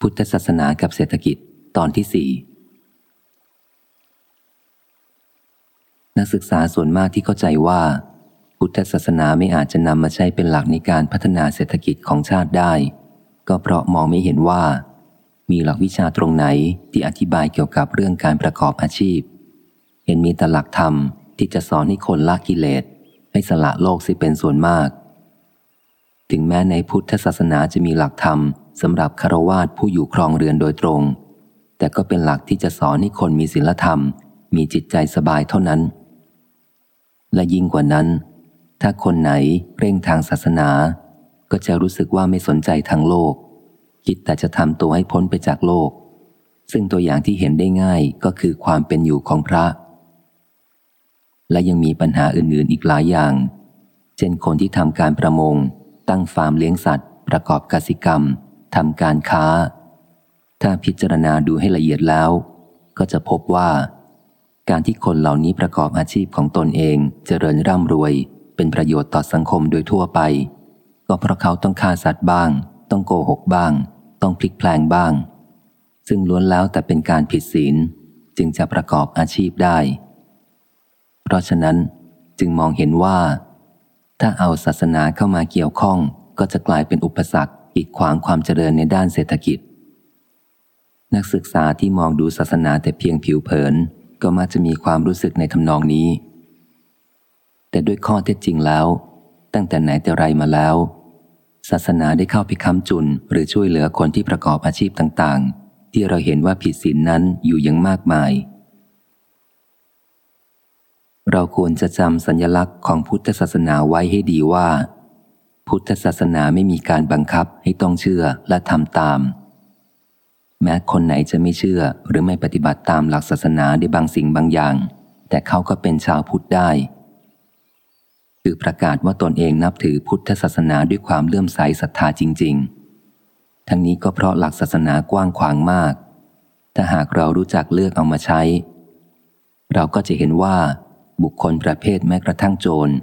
พุทธศาสนากับเศรษฐกิจตอนที่สี่นักศึกษาส่วนมากที่เข้าใจว่า พุทธศาสนาไม่อาจจะนำมาใช้เป็นหลักในการพัฒนาเศรษฐกิจของชาติได้ ก็เพราะมองไม่เห็นว่า มีหลักวิชาตรงไหนที่อธิบายเกี่ยวกับเรื่องการประกอบอาชีพ เห็นมีแต่หลักธรรมที่จะสอนให้คนละกิเลส ให้สละโลกสิเป็นส่วนมาก ถึงแม้ในพุทธศาสนาจะมีหลักธรรม สำหรับคารวาสผู้อยู่ครองเรือนโดยตรง แต่ก็เป็นหลักที่จะสอนให้คนมีศีลธรรม มีจิตใจสบายเท่านั้น และยิ่งกว่านั้น ถ้าคนไหนเร่งทางศาสนา ก็จะรู้สึกว่าไม่สนใจทางโลก คิดแต่จะทำตัวให้พ้นไปจากโลก ซึ่งตัวอย่างที่เห็นได้ง่ายก็คือความเป็นอยู่ของพระ และยังมีปัญหาอื่นๆอีกหลายอย่าง เช่นคนที่ทำการประมง ตั้งฟาร์มเลี้ยงสัตว์ ประกอบกสิกรรม ทำการค้า ถ้าพิจารณาดูให้ละเอียดแล้ว ก็จะพบว่า การที่คนเหล่านี้ประกอบอาชีพของตนเองเจริญร่ำรวย เป็นประโยชน์ต่อสังคมโดยทั่วไป ก็เพราะเขาต้องฆ่าสัตว์บ้าง ต้องโกหกบ้าง ต้องพลิกแพลงบ้าง ซึ่งล้วนแล้วแต่เป็นการผิดศีลจึงจะประกอบอาชีพได้ เพราะฉะนั้นจึงมองเห็นว่า ถ้าเอาศาสนาเข้ามาเกี่ยวข้องก็จะกลายเป็นอุปสรรค กีดขวางความเจริญในด้านเศรษฐกิจ นักศึกษาที่มองดูศาสนาแต่เพียงผิวเผิน ก็มักจะมีความรู้สึกในทำนองนี้ แต่ด้วยข้อเท็จจริงแล้ว ตั้งแต่ไหนแต่ไรมาแล้ว ศาสนาได้เข้าไปค้ำจุน หรือช่วยเหลือคนที่ประกอบอาชีพต่างๆ ที่เราเห็นว่าผิดศีลนนั้นอยู่อย่างมากมายเราควรจะจำสัญญลักษณ์ของพุทธศาสนาไว้ให้ดีว่า พุทธศาสนาไม่มีการบังคับให้ต้องเชื่อและทำตาม แม้คนไหนจะไม่เชื่อหรือไม่ปฏิบัติตามหลักศาสนาในบางสิ่งบางอย่าง แต่เขาก็เป็นชาวพุทธได้ คือประกาศว่าตนเองนับถือพุทธศาสนาด้วยความเลื่อมใสศรัทธาจริง ๆ ทั้งนี้ก็เพราะหลักศาสนากว้างขวางมาก ถ้าหากเรารู้จักเลือกเอามาใช้ เราก็จะเห็นว่าบุคคลประเภทแม้กระทั่งโจร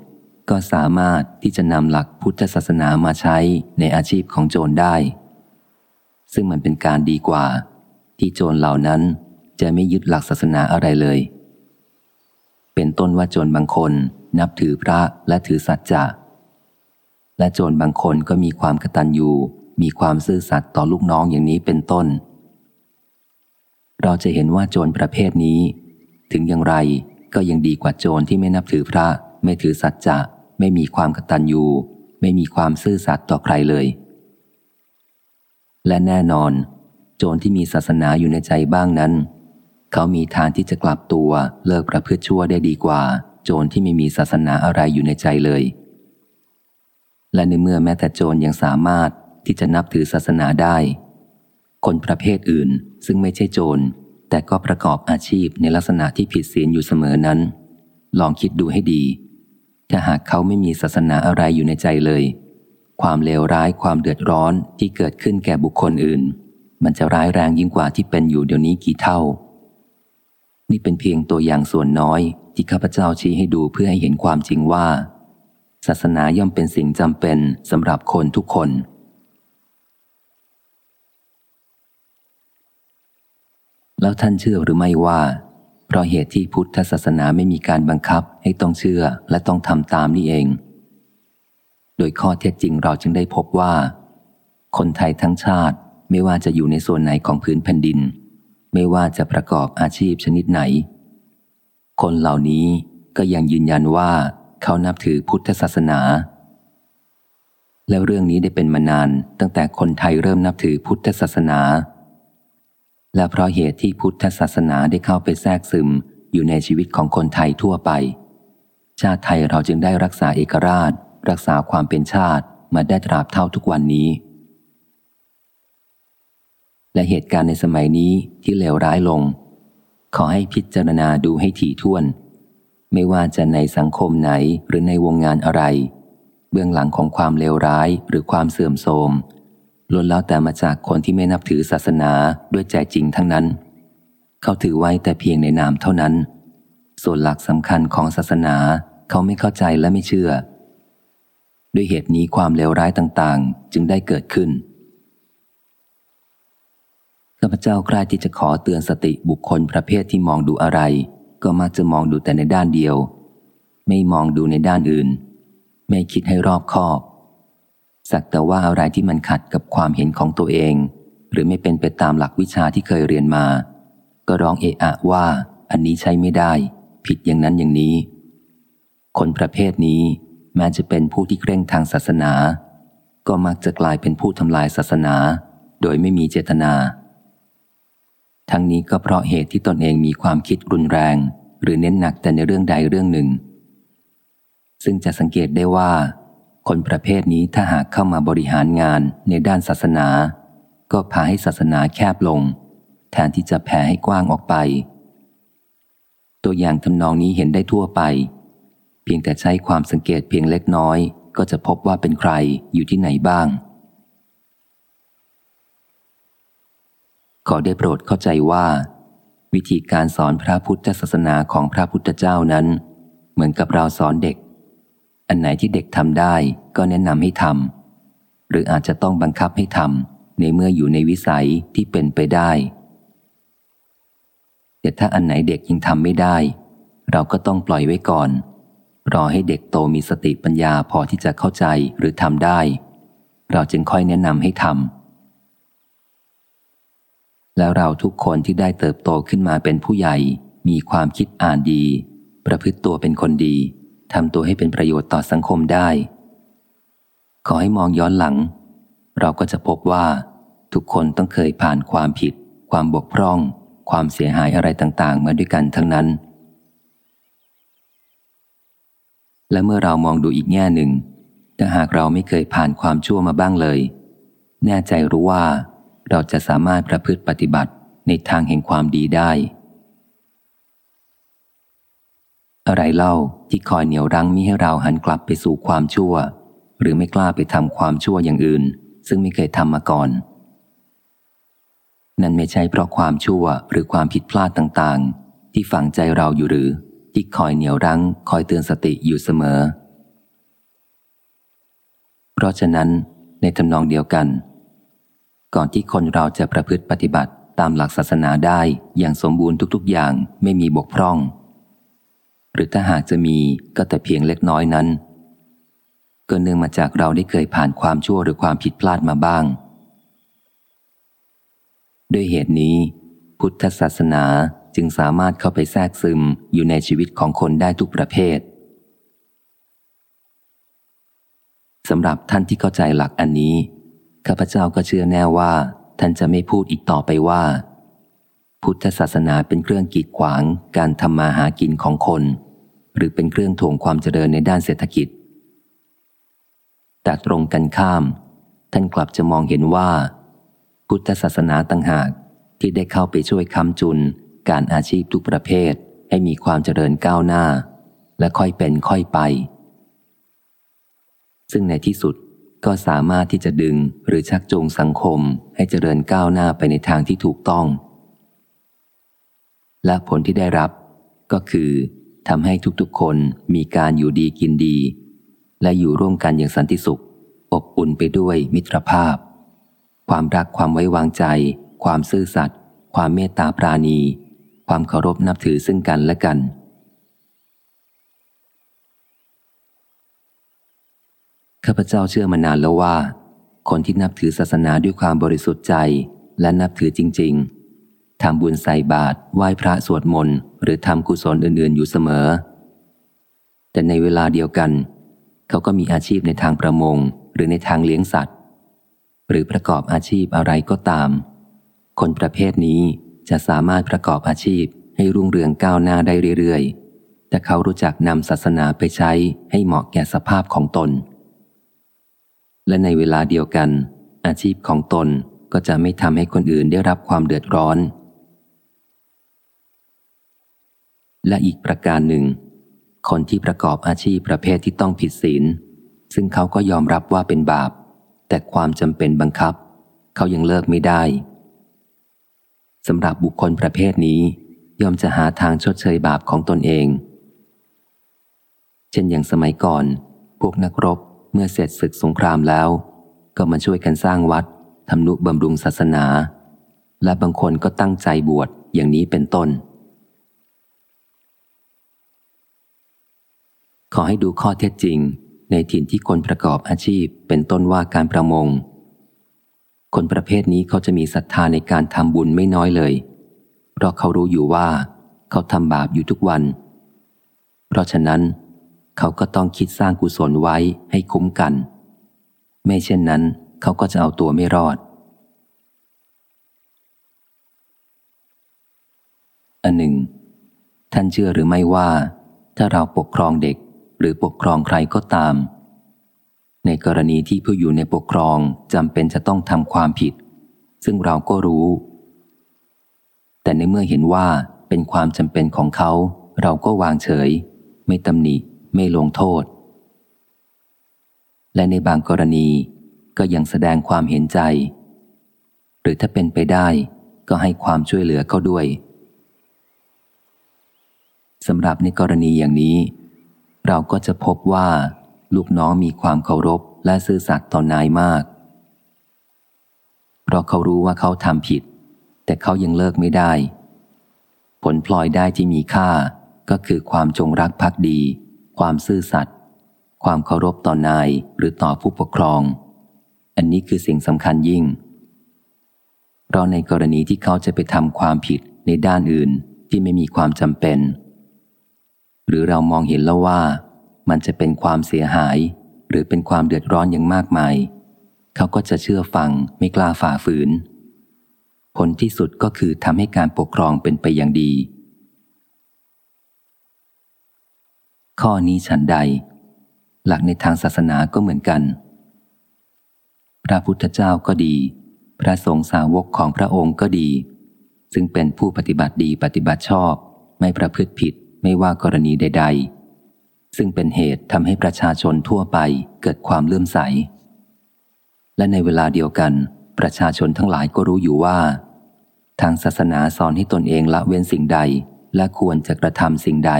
ก็สามารถที่จะนำหลักพุทธศาสนามาใช้ในอาชีพของโจรได้ ซึ่งมันเป็นการดีกว่า ที่โจรเหล่านั้นจะไม่ยึดหลักศาสนาอะไรเลย เป็นต้นว่าโจรบางคนนับถือพระและถือสัจจะ และโจรบางคนก็มีความกตัญญูมีความซื่อสัตย์ต่อลูกน้องอย่างนี้เป็นต้น เราจะเห็นว่าโจรประเภทนี้ ถึงอย่างไรก็ยังดีกว่าโจรที่ไม่นับถือพระไม่ถือสัจจะ ไม่มีความกตัญญูไม่มีความซื่อสัตย์ต่อใครเลย และแน่นอน โจรที่มีศาสนาอยู่ในใจบ้างนั้น เขามีทางที่จะกลับตัวเลิกประพฤติชั่วได้ดีกว่า โจรที่ไม่มีศาสนาอะไรอยู่ในใจเลย และในเมื่อแม้แต่โจรยังสามารถที่จะนับถือศาสนาได้ คนประเภทอื่นซึ่งไม่ใช่โจรแต่ก็ประกอบอาชีพในลักษณะที่ผิดศีลอยู่เสมอนั้น ลองคิดดูให้ดี ถ้าหากเขาไม่มีศาสนาอะไรอยู่ในใจเลย ความเลวร้ายความเดือดร้อนที่เกิดขึ้นแก่บุคคลอื่น มันจะร้ายแรงยิ่งกว่าที่เป็นอยู่เดี๋ยวนี้กี่เท่า นี่เป็นเพียงตัวอย่างส่วนน้อยที่ข้าพเจ้าชี้ให้ดูเพื่อให้เห็นความจริงว่า ศาสนาย่อมเป็นสิ่งจำเป็นสำหรับคนทุกคนแล้วท่านเชื่อหรือไม่ว่า เพราะเหตุที่พุทธศาสนาไม่มีการบังคับให้ต้องเชื่อและต้องทำตามนี่เอง โดยข้อเท็จจริงเราจึงได้พบว่า คนไทยทั้งชาติไม่ว่าจะอยู่ในส่วนไหนของพื้นแผ่นดิน ไม่ว่าจะประกอบอาชีพชนิดไหน คนเหล่านี้ก็ยังยืนยันว่าเขานับถือพุทธศาสนา แล้วเรื่องนี้ได้เป็นมานานตั้งแต่คนไทยเริ่มนับถือพุทธศาสนา และเพราะเหตุที่พุทธศาสนาได้เข้าไปแทรกซึมอยู่ในชีวิตของคนไทยทั่วไป ชาติไทยเราจึงได้รักษาเอกราช รักษาความเป็นชาติมาได้ตราบเท่าทุกวันนี้ และเหตุการณ์ในสมัยนี้ที่เลวร้ายลง ขอให้พิจารณาดูให้ถี่ถ้วน ไม่ว่าจะในสังคมไหนหรือในวงงานอะไร เบื้องหลังของความเลวร้ายหรือความเสื่อมโทรม ล้วนแล้วแต่มาจากคนที่ไม่นับถือศาสนาด้วยใจจริงทั้งนั้น เขาถือไว้แต่เพียงในนามเท่านั้น ส่วนหลักสำคัญของศาสนาเขาไม่เข้าใจและไม่เชื่อ ด้วยเหตุนี้ความเลวร้ายต่างๆ จึงได้เกิดขึ้นข้าพเจ้าใกล้ที่จะขอเตือนสติบุคคลประเภทที่มองดูอะไร ก็มักจะมองดูแต่ในด้านเดียว ไม่มองดูในด้านอื่น ไม่คิดให้รอบคอบ สักแต่ว่าอะไรที่มันขัดกับความเห็นของตัวเอง หรือไม่เป็นไปตามหลักวิชาที่เคยเรียนมา ก็ร้องเอะอะว่า อันนี้ใช้ไม่ได้ ผิดอย่างนั้นอย่างนี้ คนประเภทนี้แม้จะเป็นผู้ที่เคร่งทางศาสนา ก็มักจะกลายเป็นผู้ทำลายศาสนา โดยไม่มีเจตนา ทั้งนี้ก็เพราะเหตุที่ตนเองมีความคิดรุนแรง หรือเน้นหนักแต่ในเรื่องใดเรื่องหนึ่ง ซึ่งจะสังเกตได้ว่า คนประเภทนี้ถ้าหากเข้ามาบริหารงานในด้านศาสนา ก็พาให้ศาสนาแคบลง แทนที่จะแผ่ให้กว้างออกไป ตัวอย่างทำนองนี้เห็นได้ทั่วไป เพียงแต่ใช้ความสังเกตเพียงเล็กน้อย ก็จะพบว่าเป็นใครอยู่ที่ไหนบ้าง ขอได้โปรดเข้าใจว่า วิธีการสอนพระพุทธศาสนาของพระพุทธเจ้านั้น เหมือนกับเราสอนเด็ก อันไหนที่เด็กทำได้ก็แนะนำให้ทำหรืออาจจะต้องบังคับให้ทำในเมื่ออยู่ในวิสัยที่เป็นไปได้ แต่ถ้าอันไหนเด็กยังทำไม่ได้ เราก็ต้องปล่อยไว้ก่อน รอให้เด็กโตมีสติปัญญาพอที่จะเข้าใจหรือทำได้ เราจึงค่อยแนะนำให้ทำแล้วเราทุกคนที่ได้เติบโตขึ้นมาเป็นผู้ใหญ่ มีความคิดอ่านดี ประพฤติตัวเป็นคนดี ทำตัวให้เป็นประโยชน์ต่อสังคมได้ ขอให้มองย้อนหลัง เราก็จะพบว่า ทุกคนต้องเคยผ่านความผิด ความบกพร่อง ความเสียหายอะไรต่างๆ มาด้วยกันทั้งนั้น และเมื่อเรามองดูอีกแง่หนึ่งถ้าหากเราไม่เคยผ่านความชั่วมาบ้างเลย แน่ใจรู้ว่า เราจะสามารถประพฤติปฏิบัติในทางแห่งความดีได้ อะไรเล่าที่คอยเหนี่ยวรั้งมิให้เราหันกลับไปสู่ความชั่ว หรือไม่กล้าไปทำความชั่วอย่างอื่น ซึ่งไม่เคยทำมาก่อน นั่นไม่ใช่เพราะความชั่วหรือความผิดพลาดต่างๆ ที่ฝังใจเราอยู่หรือ ที่คอยเหนี่ยวรั้ง คอยเตือนสติอยู่เสมอ เพราะฉะนั้นในทำนองเดียวกัน ก่อนที่คนเราจะประพฤติปฏิบัติตามหลักศาสนาได้อย่างสมบูรณ์ทุกๆอย่างไม่มีบกพร่อง หรือถ้าหากจะมีก็แต่เพียงเล็กน้อยนั้น ก็เนื่องมาจากเราได้เคยผ่านความชั่วหรือความผิดพลาดมาบ้าง ด้วยเหตุนี้ พุทธศาสนาจึงสามารถเข้าไปแทรกซึมอยู่ในชีวิตของคนได้ทุกประเภทสำหรับท่านที่เข้าใจหลักอันนี้ ข้าพเจ้าก็เชื่อแน่ว่า ท่านจะไม่พูดอีกต่อไปว่า พุทธศาสนาเป็นเครื่องกีดขวางการทำมาหากินของคน หรือเป็นเครื่องถ่วงความเจริญในด้านเศรษฐกิจ แต่ตรงกันข้าม ท่านกลับจะมองเห็นว่า พุทธศาสนาต่างหากที่ได้เข้าไปช่วยค้ำจุน การอาชีพทุกประเภทให้มีความเจริญก้าวหน้า และค่อยเป็นค่อยไป ซึ่งในที่สุดก็สามารถที่จะดึงหรือชักจูงสังคมให้เจริญก้าวหน้าไปในทางที่ถูกต้อง และผลที่ได้รับก็คือ ทำให้ทุกๆคนมีการอยู่ดีกินดี และอยู่ร่วมกันอย่างสันติสุข อบอุ่นไปด้วยมิตรภาพ ความรักความไว้วางใจ ความซื่อสัตย์ความเมตตาปราณี ความเคารพนับถือซึ่งกันและกัน ข้าพเจ้าเชื่อมานานแล้วว่า คนที่นับถือศาสนาด้วยความบริสุทธิ์ใจและนับถือจริง ๆทำบุญใส่บาตรไหว้พระสวดมนต์ หรือทำกุศลอื่น ๆ อยู่เสมอ แต่ในเวลาเดียวกัน เขาก็มีอาชีพในทางประมง หรือในทางเลี้ยงสัตว์ หรือประกอบอาชีพอะไรก็ตาม คนประเภทนี้จะสามารถประกอบอาชีพให้รุ่งเรืองก้าวหน้าได้เรื่อย ๆ แต่เขารู้จักนำศาสนาไปใช้ให้เหมาะแก่สภาพของตน และในเวลาเดียวกัน อาชีพของตนก็จะไม่ทำให้คนอื่นได้รับความเดือดร้อน และอีกประการหนึ่ง คนที่ประกอบอาชีพประเภทที่ต้องผิดศีล ซึ่งเขาก็ยอมรับว่าเป็นบาป แต่ความจำเป็นบังคับ เขายังเลิกไม่ได้สำหรับบุคคลประเภทนี้ยอมจะหาทางชดเชยบาปของตนเอง เช่นอย่างสมัยก่อน พวกนักรบเมื่อเสร็จศึกสงครามแล้ว ก็มาช่วยกันสร้างวัดทำนุบำรุงศาสนา และบางคนก็ตั้งใจบวชอย่างนี้เป็นต้น ขอให้ดูข้อเท็จจริง ในถิ่นที่คนประกอบอาชีพเป็นต้นว่าการประมง คนประเภทนี้เขาจะมีศรัทธาในการทำบุญไม่น้อยเลย เพราะเขารู้อยู่ว่า เขาทำบาปอยู่ทุกวัน เพราะฉะนั้น เขาก็ต้องคิดสร้างกุศลไว้ให้คุ้มกัน ไม่เช่นนั้น เขาก็จะเอาตัวไม่รอดอันหนึ่ง ท่านเชื่อหรือไม่ว่า ถ้าเราปกครองเด็ก หรือปกครองใครก็ตาม ในกรณีที่ผู้อยู่ในปกครองจำเป็นจะต้องทำความผิด ซึ่งเราก็รู้ แต่ในเมื่อเห็นว่าเป็นความจำเป็นของเขา เราก็วางเฉย ไม่ตำหนิไม่ลงโทษ และในบางกรณีก็ยังแสดงความเห็นใจ หรือถ้าเป็นไปได้ก็ให้ความช่วยเหลือเขาด้วยสำหรับในกรณีอย่างนี้ เราก็จะพบว่า ลูกน้องมีความเคารพและซื่อสัตย์ต่อนายมาก เพราะเขารู้ว่าเขาทำผิด แต่เขายังเลิกไม่ได้ ผลพลอยได้ที่มีค่าก็คือความจงรักภักดี ความซื่อสัตย์ความเคารพต่อนายหรือต่อผู้ปกครอง อันนี้คือสิ่งสำคัญยิ่ง เพราะในกรณีที่เขาจะไปทำความผิดในด้านอื่นที่ไม่มีความจำเป็น หรือเรามองเห็นแล้วว่ามันจะเป็นความเสียหาย หรือเป็นความเดือดร้อนอย่างมากมาย เขาก็จะเชื่อฟังไม่กล้าฝ่าฝืน ผลที่สุดก็คือทำให้การปกครองเป็นไปอย่างดี ข้อนี้ฉันใด หลักในทางศาสนาก็เหมือนกัน พระพุทธเจ้าก็ดี พระสงฆ์สาวกของพระองค์ก็ดี ซึ่งเป็นผู้ปฏิบัติดีปฏิบัติชอบไม่ประพฤติผิด ไม่ว่ากรณีใด ๆ ซึ่งเป็นเหตุทำให้ประชาชนทั่วไปเกิดความเลื่อมใส และในเวลาเดียวกัน ประชาชนทั้งหลายก็รู้อยู่ว่า ทางศาสนาสอนให้ตนเองละเว้นสิ่งใดและควรจะกระทำสิ่งใด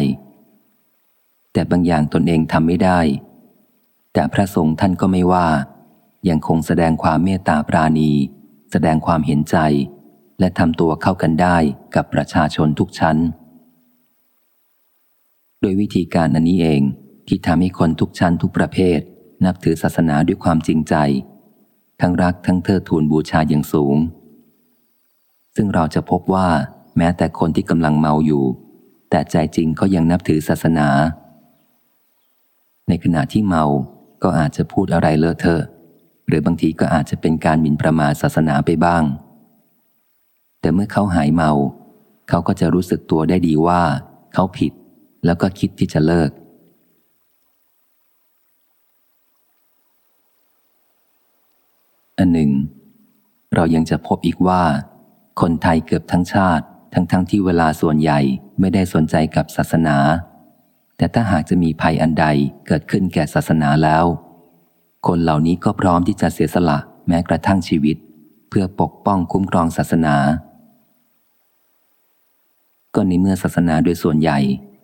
แต่บางอย่างตนเองทำไม่ได้ แต่พระสงฆ์ท่านก็ไม่ว่ายังคงแสดงความเมตตาปราณี แสดงความเห็นใจ และทำตัวเข้ากันได้กับประชาชนทุกชั้น โดยวิธีการอันนี้เองที่ทำให้คนทุกชั้นทุกประเภท นับถือศาสนาด้วยความจริงใจ ทั้งรักทั้งเทิดทูนบูชาอย่างสูง ซึ่งเราจะพบว่าแม้แต่คนที่กำลังเมาอยู่ แต่ใจจริงก็ยังนับถือศาสนา ในขณะที่เมาก็อาจจะพูดอะไรเลอะเทอะ หรือบางทีก็อาจจะเป็นการหมิ่นประมาทศาสนาไปบ้าง แต่เมื่อเขาหายเมา เขาก็จะรู้สึกตัวได้ดีว่า เขาผิด แล้วก็คิดที่จะเลิก อันหนึ่ง เรายังจะพบอีกว่า คนไทยเกือบทั้งชาติ ทั้งๆทที่เวลาส่วนใหญ่ไม่ได้สนใจกับศาสนา แต่ถ้าหากจะมีภัยอันใดเกิดขึ้นแก่ศาสนาแล้ว คนเหล่านี้ก็พร้อมที่จะเสียสละแม้กระทั่งชีวิต เพื่อปกป้องคุ้มครองศาสนาก็ในเมื่อศาสนาโดยส่วนใหญ่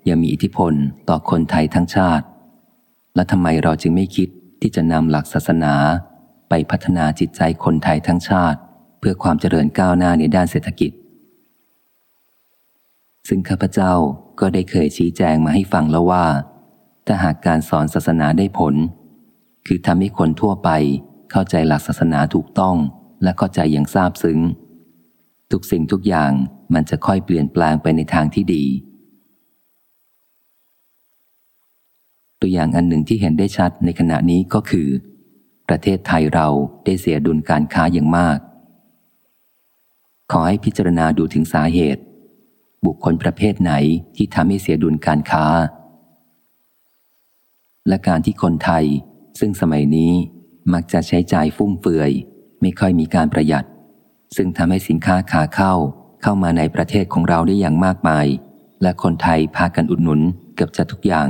ยังมีอิทธิพลต่อคนไทยทั้งชาติ และทำไมเราจึงไม่คิดที่จะนำหลักศาสนาไปพัฒนาจิตใจคนไทยทั้งชาติ เพื่อความเจริญก้าวหน้าในด้านเศรษฐกิจ ซึ่งข้าพเจ้าก็ได้เคยชี้แจงมาให้ฟังแล้วว่า ถ้าหากการสอนศาสนาได้ผล คือทำให้คนทั่วไปเข้าใจหลักศาสนาถูกต้องและเข้าใจอย่างซาบซึ้ง ทุกสิ่งทุกอย่างมันจะค่อยเปลี่ยนแปลงไปในทางที่ดี ตัวอย่างอันหนึ่งที่เห็นได้ชัดในขณะนี้ก็คือ ประเทศไทยเราได้เสียดุลการค้าอย่างมาก ขอให้พิจารณาดูถึงสาเหตุ บุคคลประเภทไหนที่ทำให้เสียดุลการค้า และการที่คนไทย ซึ่งสมัยนี้มักจะใช้จ่ายฟุ่มเฟือย ไม่ค่อยมีการประหยัด ซึ่งทำให้สินค้าขาเข้าเข้ามาในประเทศของเราได้อย่างมากมาย และคนไทยพากันอุดหนุนเกือบจะทุกอย่าง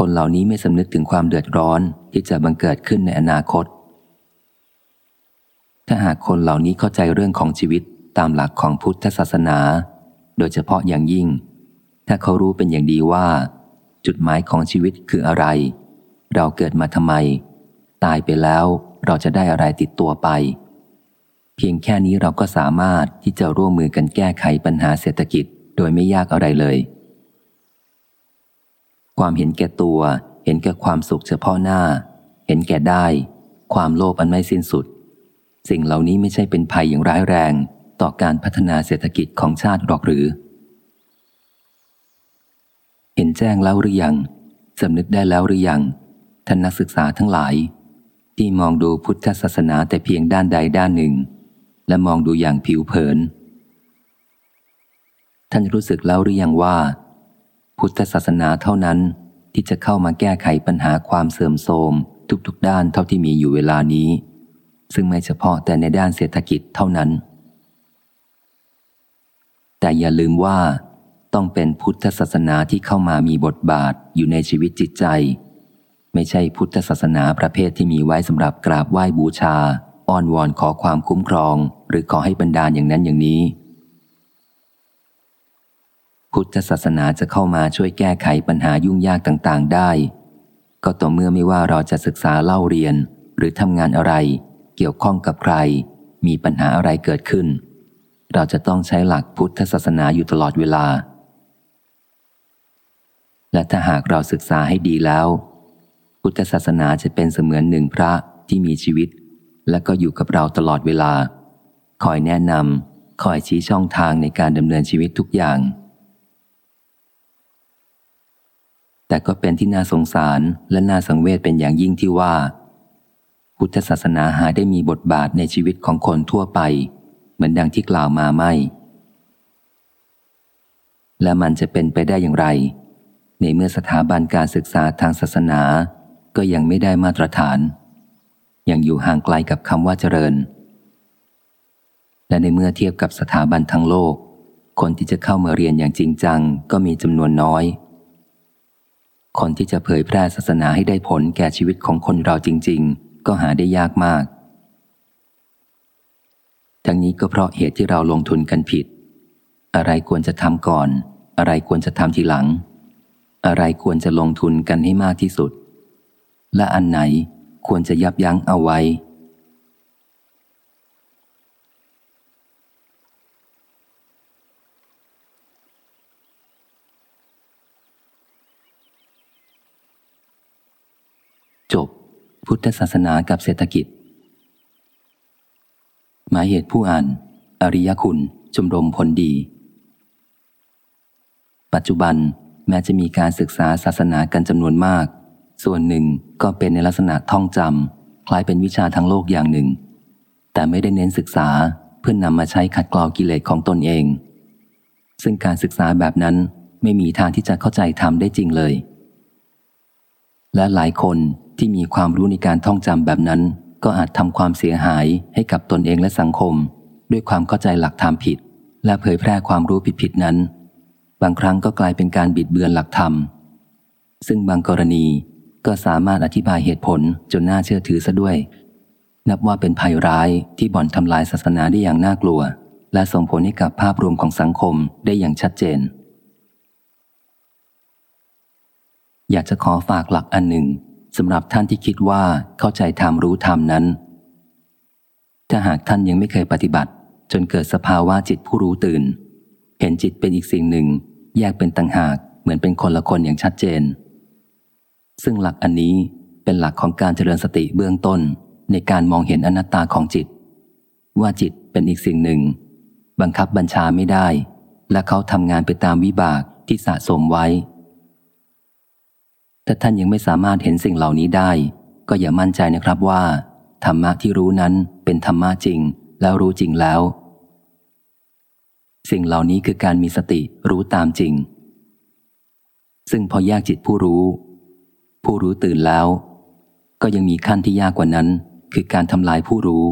คนเหล่านี้ไม่สำนึกถึงความเดือดร้อนที่จะบังเกิดขึ้นในอนาคต ถ้าหากคนเหล่านี้เข้าใจเรื่องของชีวิตตามหลักของพุทธศาสนา โดยเฉพาะอย่างยิ่ง ถ้าเขารู้เป็นอย่างดีว่า จุดหมายของชีวิตคืออะไร เราเกิดมาทำไม ตายไปแล้วเราจะได้อะไรติดตัวไป เพียงแค่นี้เราก็สามารถที่จะร่วมมือกันแก้ไขปัญหาเศรษฐกิจโดยไม่ยากอะไรเลย ความเห็นแก่ตัว เห็นแก่ความสุขเฉพาะหน้า เห็นแก่ได้ ความโลภอันไม่สิ้นสุด สิ่งเหล่านี้ไม่ใช่เป็นภัยอย่างร้ายแรง ต่อการพัฒนาเศรษฐกิจของชาติหรอกหรือ เห็นแจ้งแล้วหรือยังสำนึกได้แล้วหรือยังท่านนักศึกษาทั้งหลาย ที่มองดูพุทธศาสนาแต่เพียงด้านใดด้านหนึ่ง และมองดูอย่างผิวเผิน ท่านรู้สึกแล้วหรือยังว่า พุทธศาสนาเท่านั้นที่จะเข้ามาแก้ไขปัญหาความเสื่อมโทรมทุกๆ ด้านเท่าที่มีอยู่เวลานี้ ซึ่งไม่เฉพาะแต่ในด้านเศรษฐกิจเท่านั้น แต่อย่าลืมว่าต้องเป็นพุทธศาสนาที่เข้ามามีบทบาทอยู่ในชีวิตจิตใจ ไม่ใช่พุทธศาสนาประเภทที่มีไว้สำหรับกราบไหว้บูชา อ้อนวอนขอความคุ้มครอง หรือขอให้บรรดาลอย่างนั้นอย่างนี้ พุทธศาสนาจะเข้ามาช่วยแก้ไขปัญหายุ่งยากต่างๆ ได้ ก็ต่อเมื่อไม่ว่าเราจะศึกษาเล่าเรียน หรือทำงานอะไร เกี่ยวข้องกับใคร มีปัญหาอะไรเกิดขึ้น เราจะต้องใช้หลักพุทธศาสนาอยู่ตลอดเวลา และถ้าหากเราศึกษาให้ดีแล้ว พุทธศาสนาจะเป็นเสมือนหนึ่งพระที่มีชีวิต และก็อยู่กับเราตลอดเวลา คอยแนะนำคอยชี้ช่องทางในการดำเนินชีวิตทุกอย่าง แต่ก็เป็นที่น่าสงสารและน่าสังเวชเป็นอย่างยิ่งที่ว่า พุทธศาสนาหาได้มีบทบาทในชีวิตของคนทั่วไป เหมือนดังที่กล่าวมาไม่ และมันจะเป็นไปได้อย่างไร ในเมื่อสถาบันการศึกษาทางศาสนา ก็ยังไม่ได้มาตรฐาน ยังอยู่ห่างไกลกับคำว่าเจริญ และในเมื่อเทียบกับสถาบันทั้งโลก คนที่จะเข้ามาเรียนอย่างจริงจังก็มีจำนวนน้อย คนที่จะเผยแพร่ศาสนาให้ได้ผลแก่ชีวิตของคนเราจริง ๆ ก็หาได้ยากมาก ทั้งนี้ก็เพราะเหตุที่เราลงทุนกันผิด อะไรควรจะทำก่อน อะไรควรจะทำทีหลัง อะไรควรจะลงทุนกันให้มากที่สุด และอันไหนควรจะยับยั้งเอาไว้ จบ พุทธศาสนากับเศรษฐกิจ หมายเหตุผู้อ่าน อริยคุณชมรมผลดี ปัจจุบันแม้จะมีการศึกษาศาสนากันจำนวนมาก ส่วนหนึ่งก็เป็นในลักษณะท่องจำคล้ายเป็นวิชาทางโลกอย่างหนึ่ง แต่ไม่ได้เน้นศึกษาเพื่อนนำมาใช้ขัดกลาวกิเลสของตนเอง ซึ่งการศึกษาแบบนั้นไม่มีทางที่จะเข้าใจทำได้จริงเลย และหลายคน ที่มีความรู้ในการท่องจำแบบนั้น ก็อาจทำความเสียหายให้กับตนเองและสังคม ด้วยความเข้าใจหลักธรรมผิด และเผยแพร่ความรู้ผิดๆนั้น บางครั้งก็กลายเป็นการบิดเบือนหลักธรรม ซึ่งบางกรณีก็สามารถอธิบายเหตุผลจนน่าเชื่อถือซะด้วย นับว่าเป็นภัยร้ายที่บ่อนทำลายศาสนาได้อย่างน่ากลัว และส่งผลให้กับภาพรวมของสังคมได้อย่างชัดเจน อยากจะขอฝากหลักอันหนึ่ง สำหรับท่านที่คิดว่าเข้าใจธรรมรู้ธรรมนั้น ถ้าหากท่านยังไม่เคยปฏิบัติ จนเกิดสภาวะจิตผู้รู้ตื่น เห็นจิตเป็นอีกสิ่งหนึ่ง แยกเป็นต่างหากเหมือนเป็นคนละคนอย่างชัดเจน ซึ่งหลักอันนี้เป็นหลักของการเจริญสติเบื้องต้นในการมองเห็นอนัตตาของจิต ว่าจิตเป็นอีกสิ่งหนึ่ง บังคับบัญชาไม่ได้ และเขาทำงานไปตามวิบากที่สะสมไว้ ถ้าท่านยังไม่สามารถเห็นสิ่งเหล่านี้ได้ ก็อย่ามั่นใจนะครับว่า ธรรมะที่รู้นั้นเป็นธรรมะจริง แล้วรู้จริงแล้ว สิ่งเหล่านี้คือการมีสติรู้ตามจริง ซึ่งพอแยกจิตผู้รู้ ผู้รู้ตื่นแล้ว ก็ยังมีขั้นที่ยากกว่านั้น คือการทำลายผู้รู้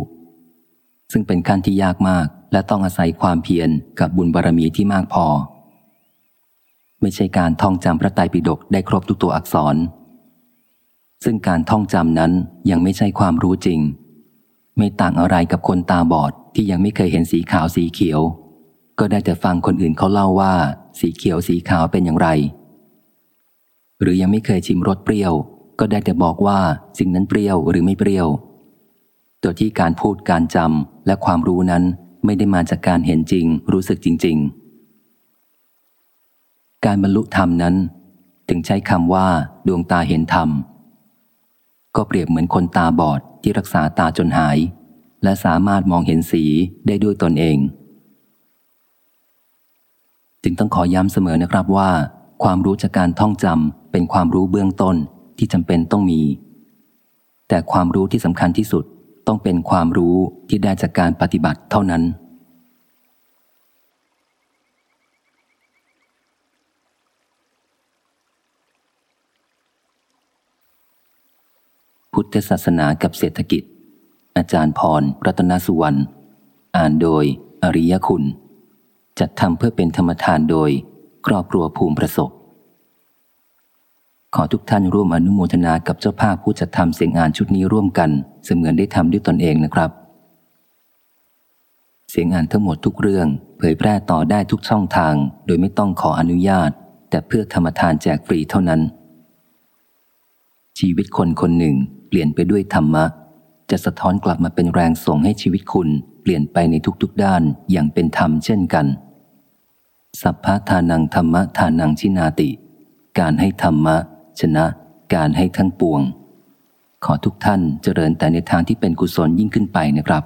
ซึ่งเป็นขั้นที่ยากมาก และต้องอาศัยความเพียรกับบุญบารรมีที่มากพอ ไม่ใช่การท่องจำพระไตรปิฎกได้ครบทุกตัวอักษร ซึ่งการท่องจำนั้นยังไม่ใช่ความรู้จริง ไม่ต่างอะไรกับคนตาบอดที่ยังไม่เคยเห็นสีขาวสีเขียว ก็ได้แต่ฟังคนอื่นเขาเล่าว่า สีเขียวสีขาวเป็นอย่างไร หรือยังไม่เคยชิมรสเปรี้ยว ก็ได้แต่บอกว่าสิ่งนั้นเปรี้ยวหรือไม่เปรี้ยวโดยที่การพูดการจำและความรู้นั้นไม่ได้มาจากการเห็นจริง รู้สึกจริง ๆ การบรรลุธรรมนั้น ถึงใช้คำว่าดวงตาเห็นธรรม ก็เปรียบเหมือนคนตาบอดที่รักษาตาจนหาย และสามารถมองเห็นสีได้ด้วยตนเอง จึงต้องขอย้ำเสมอนะครับว่า ความรู้จากการท่องจำเป็นความรู้เบื้องต้นที่จำเป็นต้องมี แต่ความรู้ที่สำคัญที่สุดต้องเป็นความรู้ที่ได้จากการปฏิบัติเท่านั้น พุทธศาสนากับเศรษฐกิจ อาจารย์พร รัตนสุวรรณ อ่านโดย อริยคุณ จัดทำเพื่อเป็นธรรมทานโดย ครอบครัวภูมิประสบ ขอทุกท่านร่วมอนุโมทนากับเจ้าภาพผู้จัดทำเสียงอ่านชุดนี้ร่วมกัน เสมือนได้ทำด้วยตนเองนะครับ เสียงอ่านทั้งหมดทุกเรื่อง เผยแพร่ต่อได้ทุกช่องทาง โดยไม่ต้องขออนุญาต แต่เพื่อธรรมทานแจกฟรีเท่านั้นชีวิตคนคนหนึ่งเปลี่ยนไปด้วยธรรมะ จะสะท้อนกลับมาเป็นแรงส่งให้ชีวิตคุณเปลี่ยนไปในทุกๆด้านอย่างเป็นธรรมเช่นกัน สัพพะทานังธรรมะทานังชินาติ การให้ธรรมะ ชนะ การให้ทั้งปวง ขอทุกท่านเจริญแต่ในทางที่เป็นกุศลยิ่งขึ้นไปนะครับ